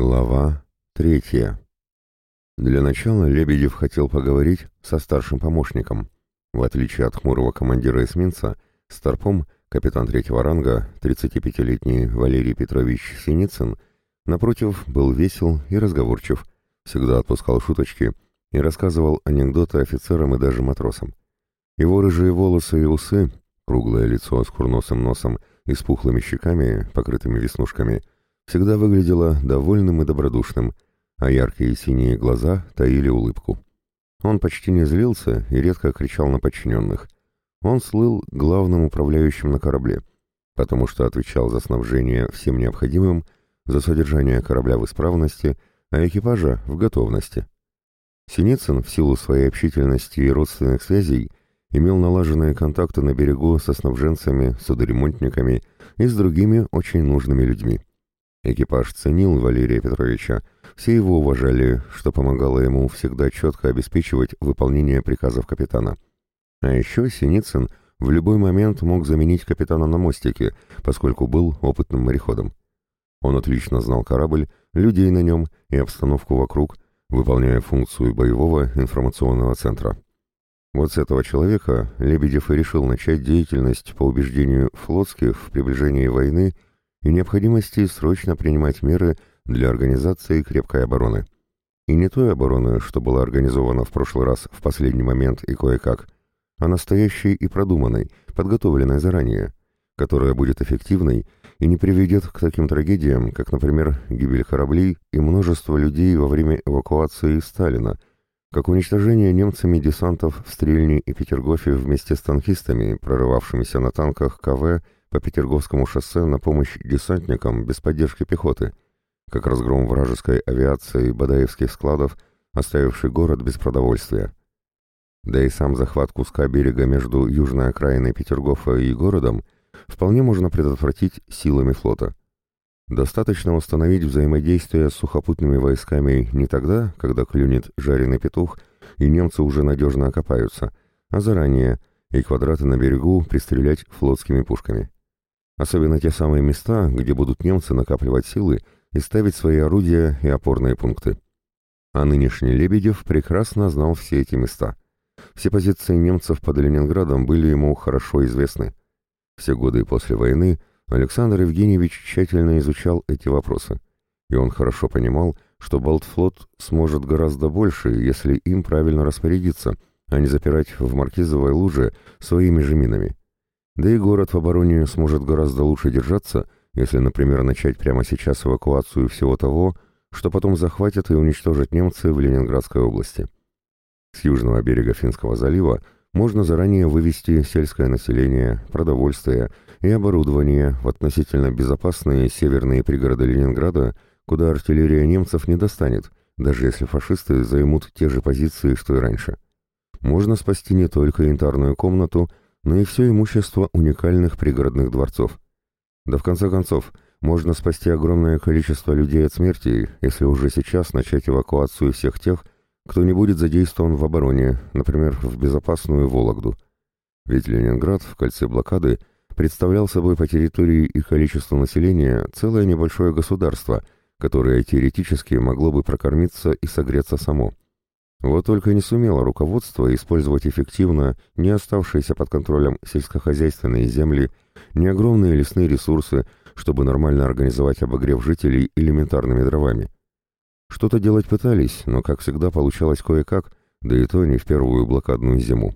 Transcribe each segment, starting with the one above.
Глава третья. Для начала Лебедев хотел поговорить со старшим помощником. В отличие от хмурого командира эсминца, Старпом, капитан третьего ранга, 35-летний Валерий Петрович Синицын, напротив, был весел и разговорчив, всегда отпускал шуточки и рассказывал анекдоты офицерам и даже матросам. Его рыжие волосы и усы, круглое лицо с курносым носом и с пухлыми щеками, покрытыми веснушками – всегда выглядела довольным и добродушным, а яркие синие глаза таили улыбку. Он почти не злился и редко кричал на подчиненных. Он слыл главным управляющим на корабле, потому что отвечал за снабжение всем необходимым, за содержание корабля в исправности, а экипажа в готовности. Синицын, в силу своей общительности и родственных связей, имел налаженные контакты на берегу со снабженцами, судоремонтниками и с другими очень нужными людьми. Экипаж ценил Валерия Петровича, все его уважали, что помогало ему всегда четко обеспечивать выполнение приказов капитана. А еще Синицын в любой момент мог заменить капитана на мостике, поскольку был опытным мореходом. Он отлично знал корабль, людей на нем и обстановку вокруг, выполняя функцию боевого информационного центра. Вот с этого человека Лебедев и решил начать деятельность по убеждению флотских в приближении войны – и необходимости срочно принимать меры для организации крепкой обороны. И не той обороны, что была организована в прошлый раз в последний момент и кое-как, а настоящей и продуманной, подготовленной заранее, которая будет эффективной и не приведет к таким трагедиям, как, например, гибель кораблей и множество людей во время эвакуации Сталина, как уничтожение немцами десантов в Стрельне и Петергофе вместе с танкистами, прорывавшимися на танках КВ по Петерговскому шоссе на помощь десантникам без поддержки пехоты, как разгром вражеской авиации Бадаевских складов, оставивший город без продовольствия. Да и сам захват куска берега между южной окраиной Петергофа и городом вполне можно предотвратить силами флота. Достаточно установить взаимодействие с сухопутными войсками не тогда, когда клюнет жареный петух, и немцы уже надежно окопаются, а заранее, и квадраты на берегу пристрелять флотскими пушками. Особенно те самые места, где будут немцы накапливать силы и ставить свои орудия и опорные пункты. А нынешний Лебедев прекрасно знал все эти места. Все позиции немцев под Ленинградом были ему хорошо известны. Все годы после войны Александр Евгеньевич тщательно изучал эти вопросы. И он хорошо понимал, что Балтфлот сможет гораздо больше, если им правильно распорядиться, а не запирать в Маркизовой луже своими же минами. Да и город в обороне сможет гораздо лучше держаться, если, например, начать прямо сейчас эвакуацию всего того, что потом захватят и уничтожат немцы в Ленинградской области. С южного берега Финского залива можно заранее вывести сельское население, продовольствие и оборудование в относительно безопасные северные пригороды Ленинграда, куда артиллерия немцев не достанет, даже если фашисты займут те же позиции, что и раньше. Можно спасти не только янтарную комнату, но и все имущество уникальных пригородных дворцов. Да в конце концов, можно спасти огромное количество людей от смерти, если уже сейчас начать эвакуацию всех тех, кто не будет задействован в обороне, например, в безопасную Вологду. Ведь Ленинград в кольце блокады представлял собой по территории и количеству населения целое небольшое государство, которое теоретически могло бы прокормиться и согреться само. Вот только не сумело руководство использовать эффективно не оставшиеся под контролем сельскохозяйственные земли, не огромные лесные ресурсы, чтобы нормально организовать обогрев жителей элементарными дровами. Что-то делать пытались, но, как всегда, получалось кое-как, да и то не в первую блокадную зиму.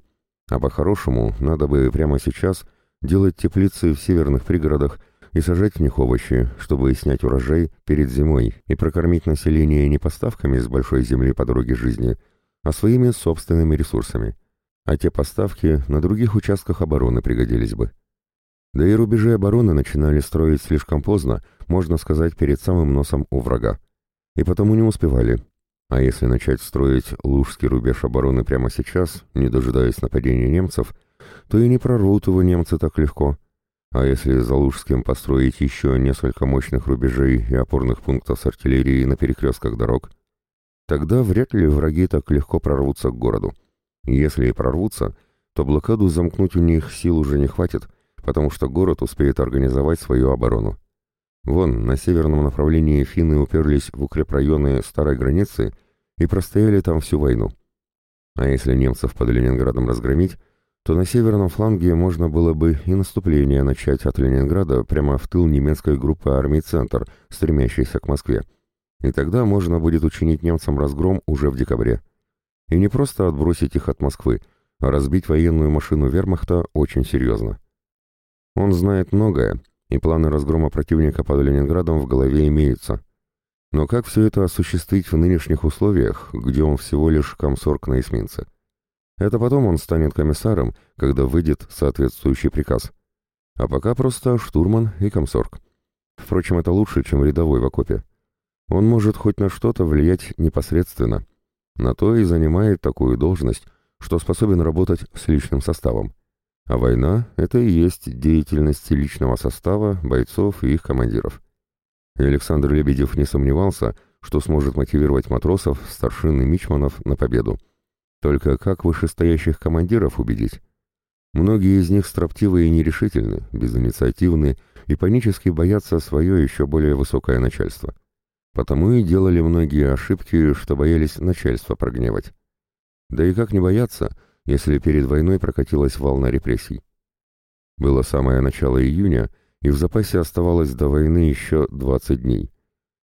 А по-хорошему, надо бы прямо сейчас делать теплицы в северных пригородах и сажать в них овощи, чтобы снять урожай перед зимой и прокормить население не поставками с большой земли по дороге жизни – а своими собственными ресурсами, а те поставки на других участках обороны пригодились бы. Да и рубежи обороны начинали строить слишком поздно, можно сказать, перед самым носом у врага. И потому не успевали. А если начать строить Лужский рубеж обороны прямо сейчас, не дожидаясь нападения немцев, то и не прорвут его немцы так легко. А если за Лужским построить еще несколько мощных рубежей и опорных пунктов с артиллерией на перекрестках дорог – Тогда вряд ли враги так легко прорвутся к городу. Если и прорвутся, то блокаду замкнуть у них сил уже не хватит, потому что город успеет организовать свою оборону. Вон, на северном направлении финны уперлись в укрепрайоны старой границы и простояли там всю войну. А если немцев под Ленинградом разгромить, то на северном фланге можно было бы и наступление начать от Ленинграда прямо в тыл немецкой группы армий «Центр», стремящейся к Москве. И тогда можно будет учинить немцам разгром уже в декабре. И не просто отбросить их от Москвы, а разбить военную машину вермахта очень серьезно. Он знает многое, и планы разгрома противника под Ленинградом в голове имеются. Но как все это осуществить в нынешних условиях, где он всего лишь комсорг на эсминце? Это потом он станет комиссаром, когда выйдет соответствующий приказ. А пока просто штурман и комсорг. Впрочем, это лучше, чем рядовой в окопе. Он может хоть на что-то влиять непосредственно. На то и занимает такую должность, что способен работать с личным составом. А война — это и есть деятельность личного состава, бойцов и их командиров. И Александр Лебедев не сомневался, что сможет мотивировать матросов, старшин и мичманов на победу. Только как вышестоящих командиров убедить? Многие из них строптивы и нерешительны, безинициативны и панически боятся свое еще более высокое начальство. Потому и делали многие ошибки, что боялись начальство прогневать. Да и как не бояться, если перед войной прокатилась волна репрессий? Было самое начало июня, и в запасе оставалось до войны еще 20 дней.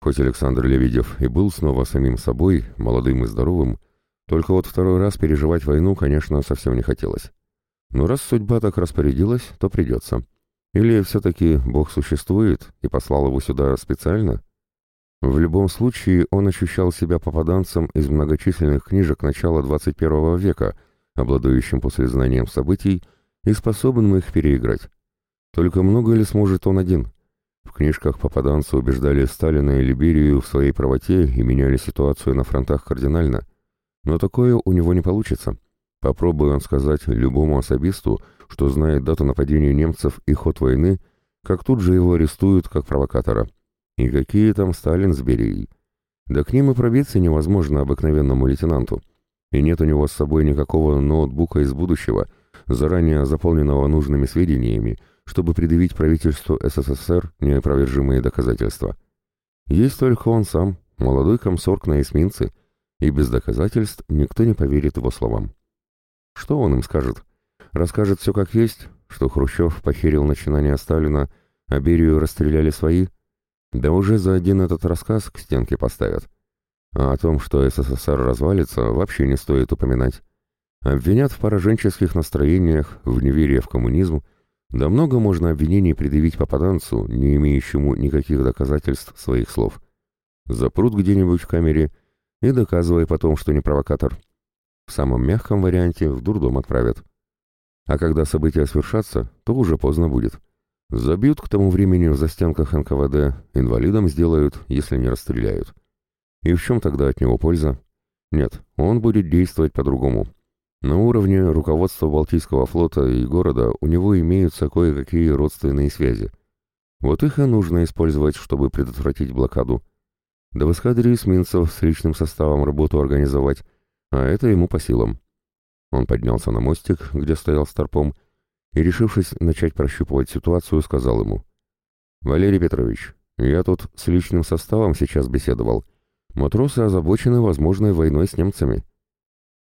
Хоть Александр Лебедев и был снова самим собой, молодым и здоровым, только вот второй раз переживать войну, конечно, совсем не хотелось. Но раз судьба так распорядилась, то придется. Или все-таки Бог существует и послал его сюда специально? В любом случае, он ощущал себя попаданцем из многочисленных книжек начала 21 века, обладающим послезнанием событий и способным их переиграть. Только много ли сможет он один? В книжках попаданцы убеждали Сталина и Либерию в своей правоте и меняли ситуацию на фронтах кардинально. Но такое у него не получится. Попробуй он сказать любому особисту, что знает дату нападения немцев и ход войны, как тут же его арестуют как провокатора. И какие там Сталин с? Да к ним и пробиться невозможно обыкновенному лейтенанту. И нет у него с собой никакого ноутбука из будущего, заранее заполненного нужными сведениями, чтобы предъявить правительству СССР неопровержимые доказательства. Есть только он сам, молодой комсорг на эсминце, и без доказательств никто не поверит его словам. Что он им скажет? Расскажет все как есть, что Хрущев похерил начинание Сталина, а Берию расстреляли свои? Да уже за один этот рассказ к стенке поставят. А о том, что СССР развалится, вообще не стоит упоминать. Обвинят в пораженческих настроениях, в неверие в коммунизм, да много можно обвинений предъявить попаданцу, не имеющему никаких доказательств своих слов. Запрут где-нибудь в камере и доказывай потом, что не провокатор. В самом мягком варианте в дурдом отправят. А когда события свершатся, то уже поздно будет. Забьют к тому времени в застенках НКВД, инвалидом сделают, если не расстреляют. И в чем тогда от него польза? Нет, он будет действовать по-другому. На уровне руководства Балтийского флота и города у него имеются кое-какие родственные связи. Вот их и нужно использовать, чтобы предотвратить блокаду. Да в эскадре эсминцев с личным составом работу организовать, а это ему по силам. Он поднялся на мостик, где стоял старпом, и, решившись начать прощупывать ситуацию, сказал ему. «Валерий Петрович, я тут с личным составом сейчас беседовал. Матросы озабочены возможной войной с немцами».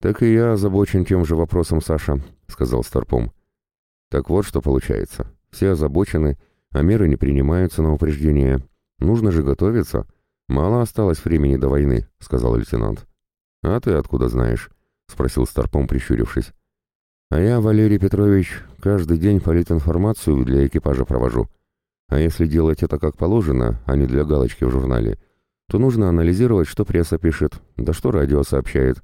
«Так и я озабочен тем же вопросом, Саша», — сказал старпом. «Так вот что получается. Все озабочены, а меры не принимаются на упреждение. Нужно же готовиться». «Мало осталось времени до войны», — сказал лейтенант. «А ты откуда знаешь?» — спросил Старпом, прищурившись. «А я, Валерий Петрович, каждый день политинформацию для экипажа провожу. А если делать это как положено, а не для галочки в журнале, то нужно анализировать, что пресса пишет, да что радио сообщает».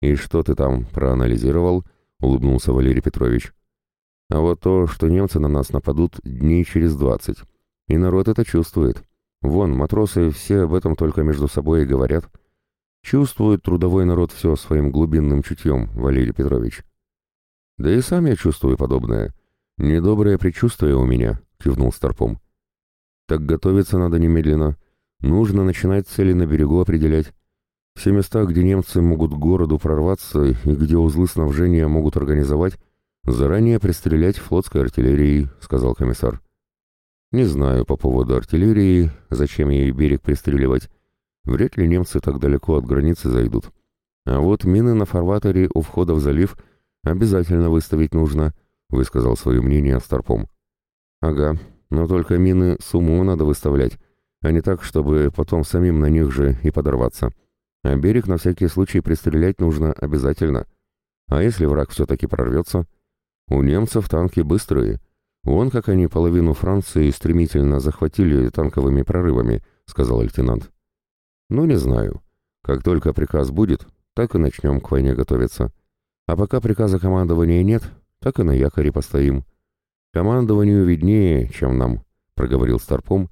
«И что ты там проанализировал?» — улыбнулся Валерий Петрович. «А вот то, что немцы на нас нападут дней через двадцать. И народ это чувствует. Вон, матросы все об этом только между собой и говорят. Чувствует трудовой народ все своим глубинным чутьем, Валерий Петрович. Да и сам я чувствую подобное. Недоброе предчувствие у меня, кивнул Старпом. Так готовиться надо немедленно. Нужно начинать цели на берегу определять. Все места, где немцы могут к городу прорваться и где узлы снабжения могут организовать, заранее пристрелять флотской артиллерией, сказал комиссар. Не знаю по поводу артиллерии, зачем ей берег пристреливать. Вряд ли немцы так далеко от границы зайдут. А вот мины на фарватере у входа в залив обязательно выставить нужно, высказал свое мнение Старпом. Ага, но только мины с уму надо выставлять, а не так, чтобы потом самим на них же и подорваться. А берег на всякий случай пристрелять нужно обязательно. А если враг все-таки прорвется? У немцев танки быстрые, «Вон как они половину Франции стремительно захватили танковыми прорывами», — сказал лейтенант. «Ну, не знаю. Как только приказ будет, так и начнем к войне готовиться. А пока приказа командования нет, так и на якоре постоим. Командованию виднее, чем нам», — проговорил Старпом,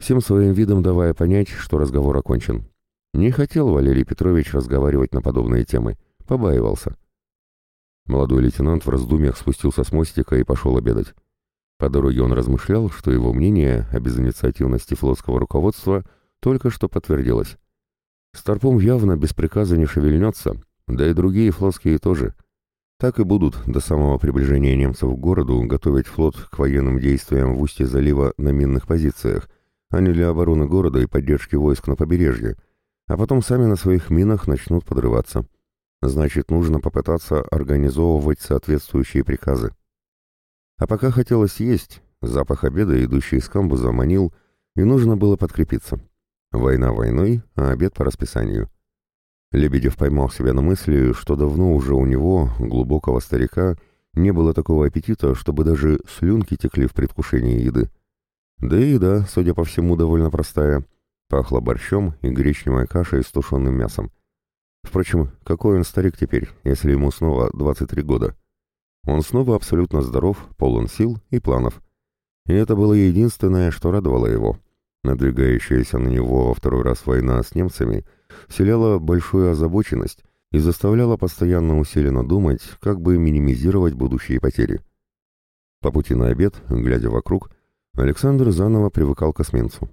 всем своим видом давая понять, что разговор окончен. Не хотел Валерий Петрович разговаривать на подобные темы, побаивался. Молодой лейтенант в раздумьях спустился с мостика и пошел обедать. По дороге он размышлял, что его мнение о безинициативности флотского руководства только что подтвердилось. Старпом явно без приказа не шевельнется, да и другие флотские тоже. Так и будут до самого приближения немцев к городу готовить флот к военным действиям в устье залива на минных позициях, а не для обороны города и поддержки войск на побережье, а потом сами на своих минах начнут подрываться. Значит, нужно попытаться организовывать соответствующие приказы. А пока хотелось есть, запах обеда, идущий из камбуза, манил, и нужно было подкрепиться. Война войной, а обед по расписанию. Лебедев поймал себя на мысли, что давно уже у него, глубокого старика, не было такого аппетита, чтобы даже слюнки текли в предвкушении еды. Да и еда, судя по всему, довольно простая. Пахло борщом и гречневой кашей с тушеным мясом. Впрочем, какой он старик теперь, если ему снова 23 года? Он снова абсолютно здоров, полон сил и планов. И это было единственное, что радовало его. Надвигающаяся на него во второй раз война с немцами вселяла большую озабоченность и заставляла постоянно усиленно думать, как бы минимизировать будущие потери. По пути на обед, глядя вокруг, Александр заново привыкал к эсминцу.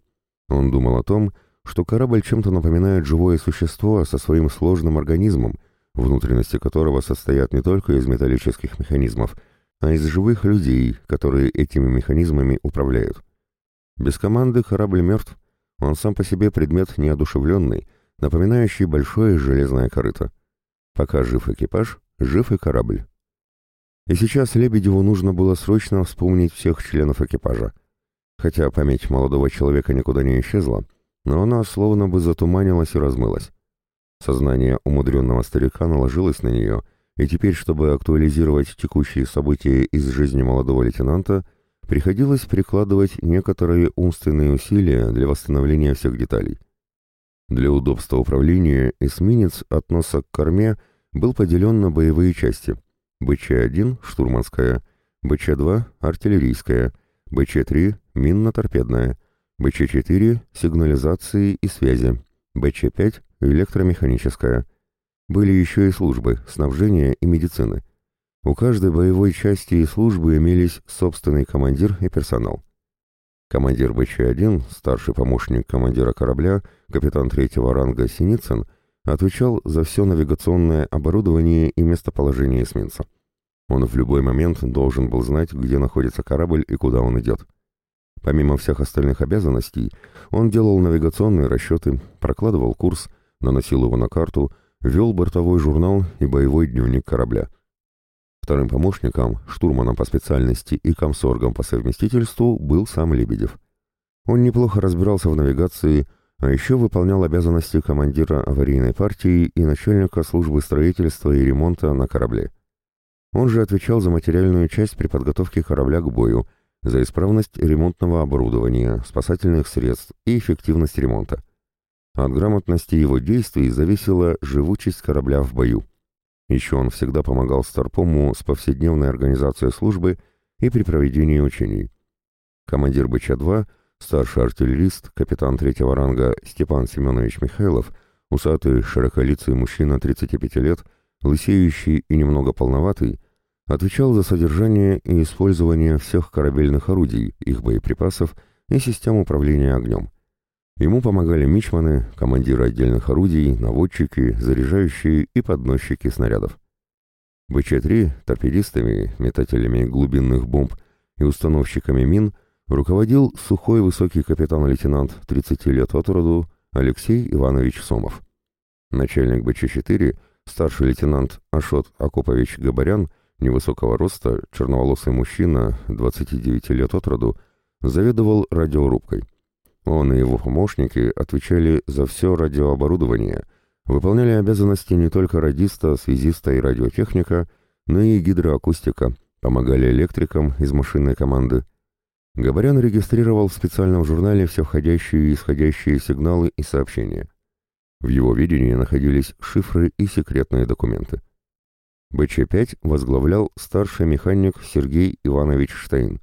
Он думал о том, что корабль чем-то напоминает живое существо со своим сложным организмом, внутренности которого состоят не только из металлических механизмов, а из живых людей, которые этими механизмами управляют. Без команды корабль мертв, он сам по себе предмет неодушевленный, напоминающий большое железное корыто. Пока жив экипаж, жив и корабль. И сейчас Лебедеву нужно было срочно вспомнить всех членов экипажа. Хотя память молодого человека никуда не исчезла, но она словно бы затуманилась и размылась. Сознание умудренного старика наложилось на нее, и теперь, чтобы актуализировать текущие события из жизни молодого лейтенанта, приходилось прикладывать некоторые умственные усилия для восстановления всех деталей. Для удобства управления эсминец от носа к корме был поделен на боевые части. БЧ-1 – штурманская, БЧ-2 – артиллерийская, БЧ-3 – минно-торпедная, БЧ-4 – сигнализации и связи, БЧ-5 электромеханическая. Были еще и службы, снабжения и медицины. У каждой боевой части и службы имелись собственный командир и персонал. Командир БЧ-1, старший помощник командира корабля, капитан третьего ранга Синицын, отвечал за все навигационное оборудование и местоположение эсминца. Он в любой момент должен был знать, где находится корабль и куда он идет. Помимо всех остальных обязанностей, он делал навигационные расчеты, прокладывал курс, наносил его на карту, вел бортовой журнал и боевой дневник корабля. Вторым помощником, штурманом по специальности и комсоргом по совместительству был сам Лебедев. Он неплохо разбирался в навигации, а еще выполнял обязанности командира аварийной партии и начальника службы строительства и ремонта на корабле. Он же отвечал за материальную часть при подготовке корабля к бою, за исправность ремонтного оборудования, спасательных средств и эффективность ремонта. От грамотности его действий зависела живучесть корабля в бою. Еще он всегда помогал Старпому с повседневной организацией службы и при проведении учений. Командир БЧ-2, старший артиллерист, капитан третьего ранга Степан Семенович Михайлов, усатый, широколицый мужчина 35 лет, лысеющий и немного полноватый, отвечал за содержание и использование всех корабельных орудий, их боеприпасов и систем управления огнем. Ему помогали мичманы, командиры отдельных орудий, наводчики, заряжающие и подносчики снарядов. БЧ-3 торпедистами, метателями глубинных бомб и установщиками мин руководил сухой высокий капитан-лейтенант 30 лет от роду Алексей Иванович Сомов. Начальник БЧ-4, старший лейтенант Ашот Акопович Габарян, невысокого роста, черноволосый мужчина, 29 лет от роду, заведовал радиорубкой. Он и его помощники отвечали за все радиооборудование, выполняли обязанности не только радиста, связиста и радиотехника, но и гидроакустика, помогали электрикам из машинной команды. Габарян регистрировал в специальном журнале все входящие и исходящие сигналы и сообщения. В его видении находились шифры и секретные документы. БЧ-5 возглавлял старший механик Сергей Иванович Штейн.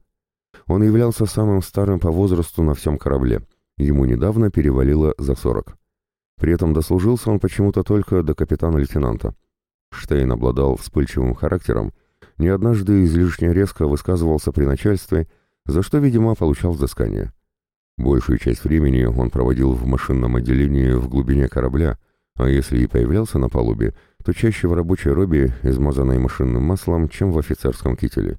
Он являлся самым старым по возрасту на всем корабле. Ему недавно перевалило за 40. При этом дослужился он почему-то только до капитана-лейтенанта. Штейн обладал вспыльчивым характером, не однажды излишне резко высказывался при начальстве, за что, видимо, получал взыскание. Большую часть времени он проводил в машинном отделении в глубине корабля, а если и появлялся на палубе, то чаще в рабочей робе, измазанной машинным маслом, чем в офицерском кителе.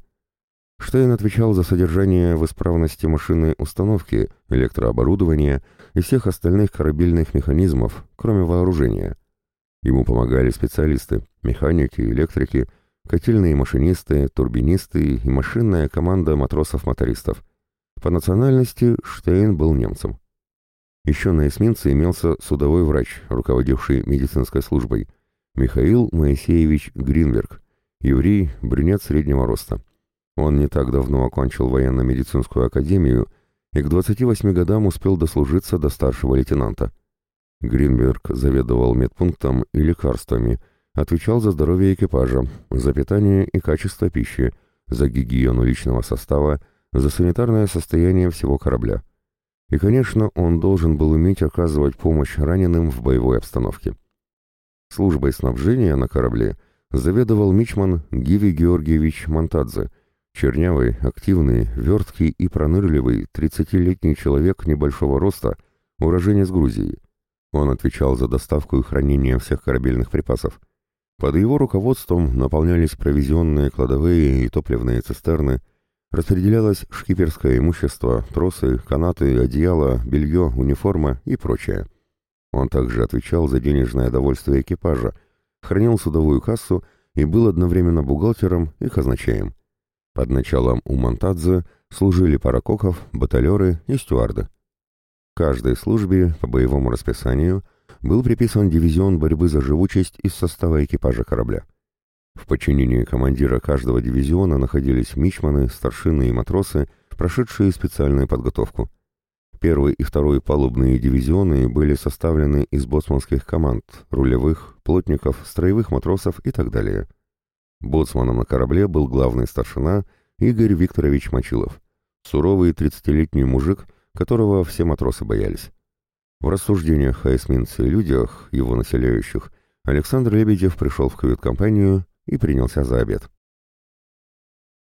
Штейн отвечал за содержание в исправности машинной установки, электрооборудования и всех остальных корабельных механизмов, кроме вооружения. Ему помогали специалисты, механики, электрики, котельные машинисты, турбинисты и машинная команда матросов-мотористов. По национальности Штейн был немцем. Еще на эсминце имелся судовой врач, руководивший медицинской службой, Михаил Моисеевич Гринберг, еврей, брюнет среднего роста. Он не так давно окончил военно-медицинскую академию и к 28 годам успел дослужиться до старшего лейтенанта. Гринберг заведовал медпунктом и лекарствами, отвечал за здоровье экипажа, за питание и качество пищи, за гигиену личного состава, за санитарное состояние всего корабля. И, конечно, он должен был уметь оказывать помощь раненым в боевой обстановке. Службой снабжения на корабле заведовал мичман Гиви Георгиевич Монтадзе – Чернявый, активный, верткий и пронырливый 30-летний человек небольшого роста, уроженец Грузии. Он отвечал за доставку и хранение всех корабельных припасов. Под его руководством наполнялись провизионные кладовые и топливные цистерны, распределялось шкиперское имущество, тросы, канаты, одеяло, белье, униформа и прочее. Он также отвечал за денежное довольствие экипажа, хранил судовую кассу и был одновременно бухгалтером и казначеем. Под началом у Монтадзе служили паракоков, баталеры и стюарды. Каждой службе по боевому расписанию был приписан дивизион борьбы за живучесть из состава экипажа корабля. В подчинении командира каждого дивизиона находились мичманы, старшины и матросы, прошедшие специальную подготовку. Первый и второй палубные дивизионы были составлены из боцманских команд, рулевых, плотников, строевых матросов и так далее. Боцманом на корабле был главный старшина Игорь Викторович Мочилов, суровый 30-летний мужик, которого все матросы боялись. В рассуждениях о эсминце и людях, его населяющих, Александр Лебедев пришел в кают-компанию и принялся за обед.